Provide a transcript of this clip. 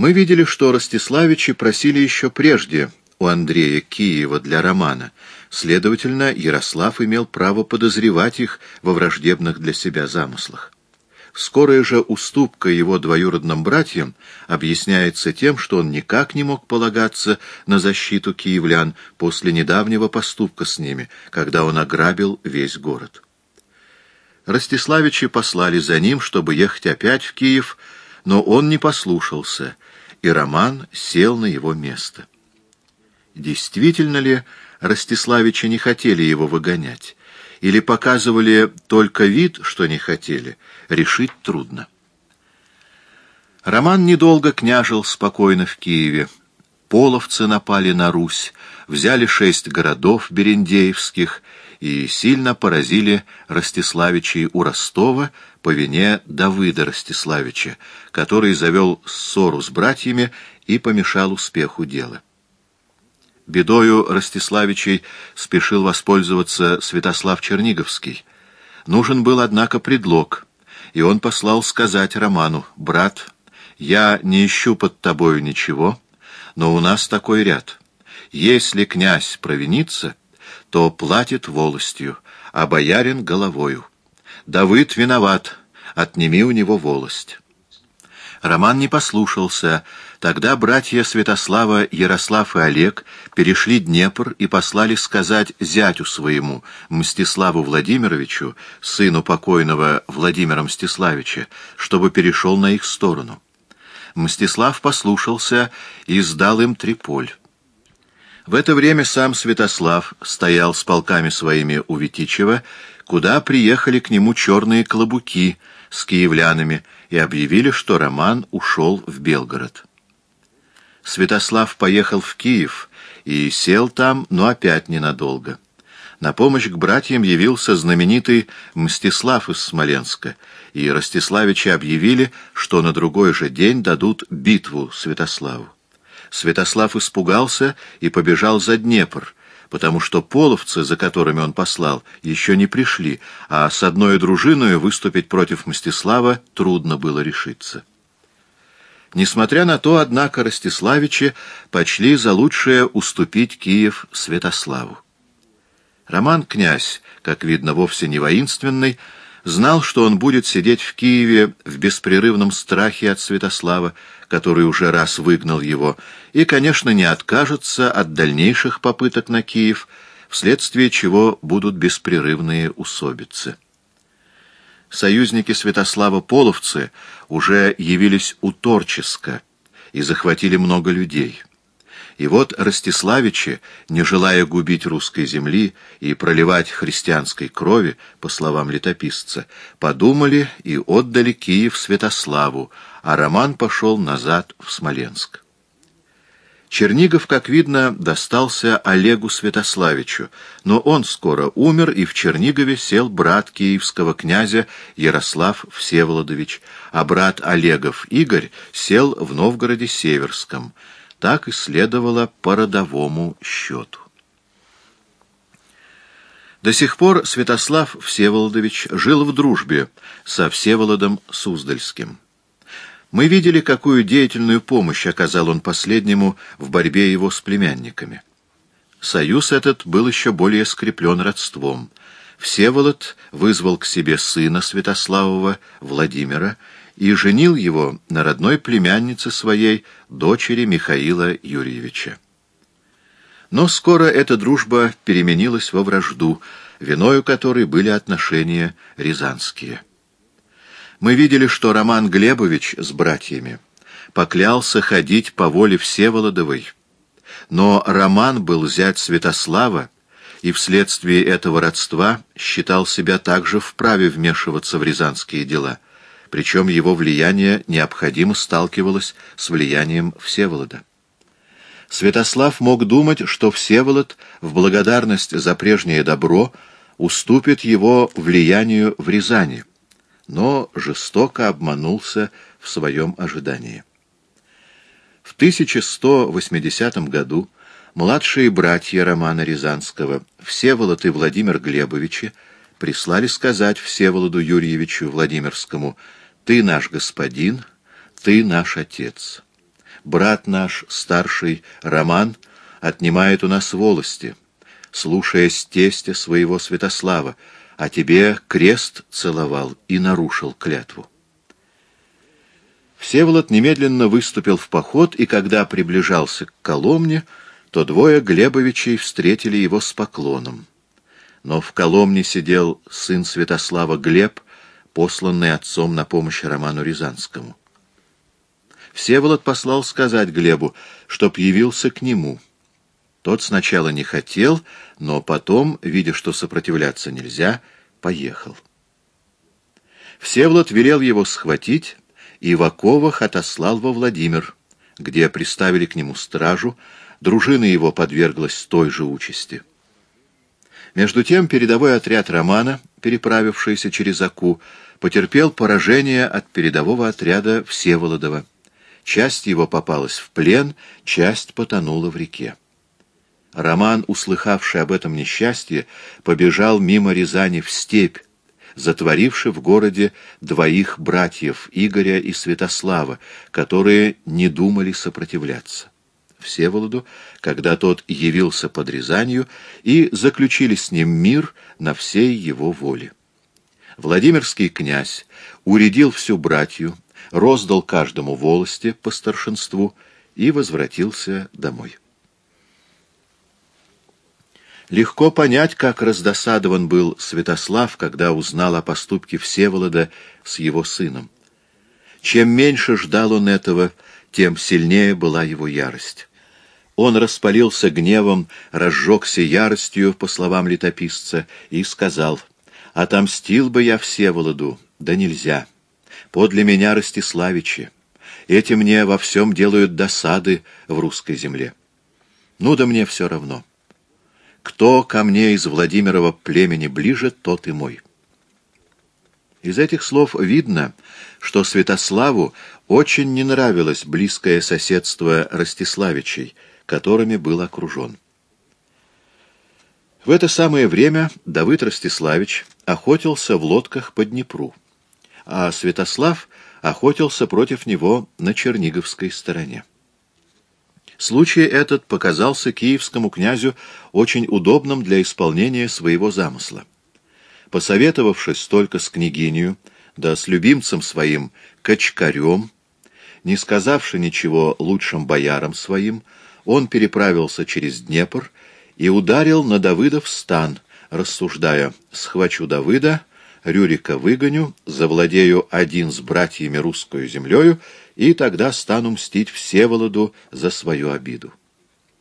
Мы видели, что Ростиславичи просили еще прежде у Андрея Киева для романа. Следовательно, Ярослав имел право подозревать их во враждебных для себя замыслах. Скорая же уступка его двоюродным братьям объясняется тем, что он никак не мог полагаться на защиту киевлян после недавнего поступка с ними, когда он ограбил весь город. Ростиславичи послали за ним, чтобы ехать опять в Киев, но он не послушался, и Роман сел на его место. Действительно ли Ростиславичи не хотели его выгонять? Или показывали только вид, что не хотели, решить трудно. Роман недолго княжил спокойно в Киеве. Половцы напали на Русь, взяли шесть городов берендеевских и сильно поразили Ростиславичей у Ростова по вине Давыда Ростиславича, который завел ссору с братьями и помешал успеху дела. Бедою Ростиславичей спешил воспользоваться Святослав Черниговский. Нужен был, однако, предлог, и он послал сказать Роману, «Брат, я не ищу под тобою ничего, но у нас такой ряд. Если князь провинится, то платит волостью, а боярин — головою. Давыд виноват, отними у него волость». Роман не послушался. Тогда братья Святослава, Ярослав и Олег перешли Днепр и послали сказать зятю своему, Мстиславу Владимировичу, сыну покойного Владимира Мстиславича, чтобы перешел на их сторону. Мстислав послушался и сдал им Триполь. В это время сам Святослав стоял с полками своими у Витичева, куда приехали к нему черные клобуки с киевлянами, и объявили, что Роман ушел в Белгород. Святослав поехал в Киев и сел там, но опять ненадолго. На помощь к братьям явился знаменитый Мстислав из Смоленска, и Ростиславичи объявили, что на другой же день дадут битву Святославу. Святослав испугался и побежал за Днепр, потому что половцы, за которыми он послал, еще не пришли, а с одной дружиной выступить против Мстислава трудно было решиться. Несмотря на то, однако, Ростиславичи почли за лучшее уступить Киев Святославу. Роман-князь, как видно, вовсе не воинственный, знал, что он будет сидеть в Киеве в беспрерывном страхе от Святослава, который уже раз выгнал его, и, конечно, не откажется от дальнейших попыток на Киев, вследствие чего будут беспрерывные усобицы. Союзники Святослава-половцы уже явились у Торческа и захватили много людей. И вот Ростиславичи, не желая губить русской земли и проливать христианской крови, по словам летописца, подумали и отдали Киев Святославу, а Роман пошел назад в Смоленск. Чернигов, как видно, достался Олегу Святославичу, но он скоро умер, и в Чернигове сел брат киевского князя Ярослав Всеволодович, а брат Олегов Игорь сел в Новгороде Северском — так и следовало по родовому счету. До сих пор Святослав Всеволодович жил в дружбе со Всеволодом Суздальским. Мы видели, какую деятельную помощь оказал он последнему в борьбе его с племянниками. Союз этот был еще более скреплен родством. Всеволод вызвал к себе сына Святославова, Владимира, и женил его на родной племяннице своей, дочери Михаила Юрьевича. Но скоро эта дружба переменилась во вражду, виною которой были отношения рязанские. Мы видели, что Роман Глебович с братьями поклялся ходить по воле Всеволодовой, но Роман был зять Святослава, и вследствие этого родства считал себя также вправе вмешиваться в рязанские дела — причем его влияние необходимо сталкивалось с влиянием Всеволода. Святослав мог думать, что Всеволод в благодарность за прежнее добро уступит его влиянию в Рязани, но жестоко обманулся в своем ожидании. В 1180 году младшие братья Романа Рязанского, Всеволод и Владимир Глебовичи, прислали сказать Всеволоду Юрьевичу Владимирскому – ты наш господин, ты наш отец. Брат наш, старший Роман, отнимает у нас волости, слушаясь тестя своего Святослава, а тебе крест целовал и нарушил клятву. Всеволод немедленно выступил в поход, и когда приближался к Коломне, то двое Глебовичей встретили его с поклоном. Но в Коломне сидел сын Святослава Глеб, посланный отцом на помощь Роману Рязанскому. Всеволод послал сказать Глебу, чтоб явился к нему. Тот сначала не хотел, но потом, видя, что сопротивляться нельзя, поехал. Всеволод велел его схватить и в оковах отослал во Владимир, где приставили к нему стражу, дружина его подверглась той же участи. Между тем передовой отряд Романа, переправившийся через Аку, потерпел поражение от передового отряда Всеволодова. Часть его попалась в плен, часть потонула в реке. Роман, услыхавший об этом несчастье, побежал мимо Рязани в степь, затворивший в городе двоих братьев Игоря и Святослава, которые не думали сопротивляться. Всеволоду, когда тот явился под Рязанью, и заключили с ним мир на всей его воле. Владимирский князь уредил всю братью, роздал каждому волости по старшинству и возвратился домой. Легко понять, как раздосадован был Святослав, когда узнал о поступке Всеволода с его сыном. Чем меньше ждал он этого, тем сильнее была его ярость. Он распалился гневом, разжегся яростью, по словам летописца, и сказал, «Отомстил бы я Всеволоду, да нельзя. Подле меня Ростиславичи. Эти мне во всем делают досады в русской земле. Ну да мне все равно». Кто ко мне из Владимирова племени ближе, тот и мой. Из этих слов видно, что Святославу очень не нравилось близкое соседство Ростиславичей, которыми был окружен. В это самое время Давыд Ростиславич охотился в лодках по Днепру, а Святослав охотился против него на Черниговской стороне. Случай этот показался киевскому князю очень удобным для исполнения своего замысла. Посоветовавшись только с княгинью, да с любимцем своим Качкарем, не сказавши ничего лучшим боярам своим, он переправился через Днепр и ударил на Давыдов стан, рассуждая «схвачу Давыда», Рюрика выгоню, завладею один с братьями русскую землею, и тогда стану мстить Всеволоду за свою обиду.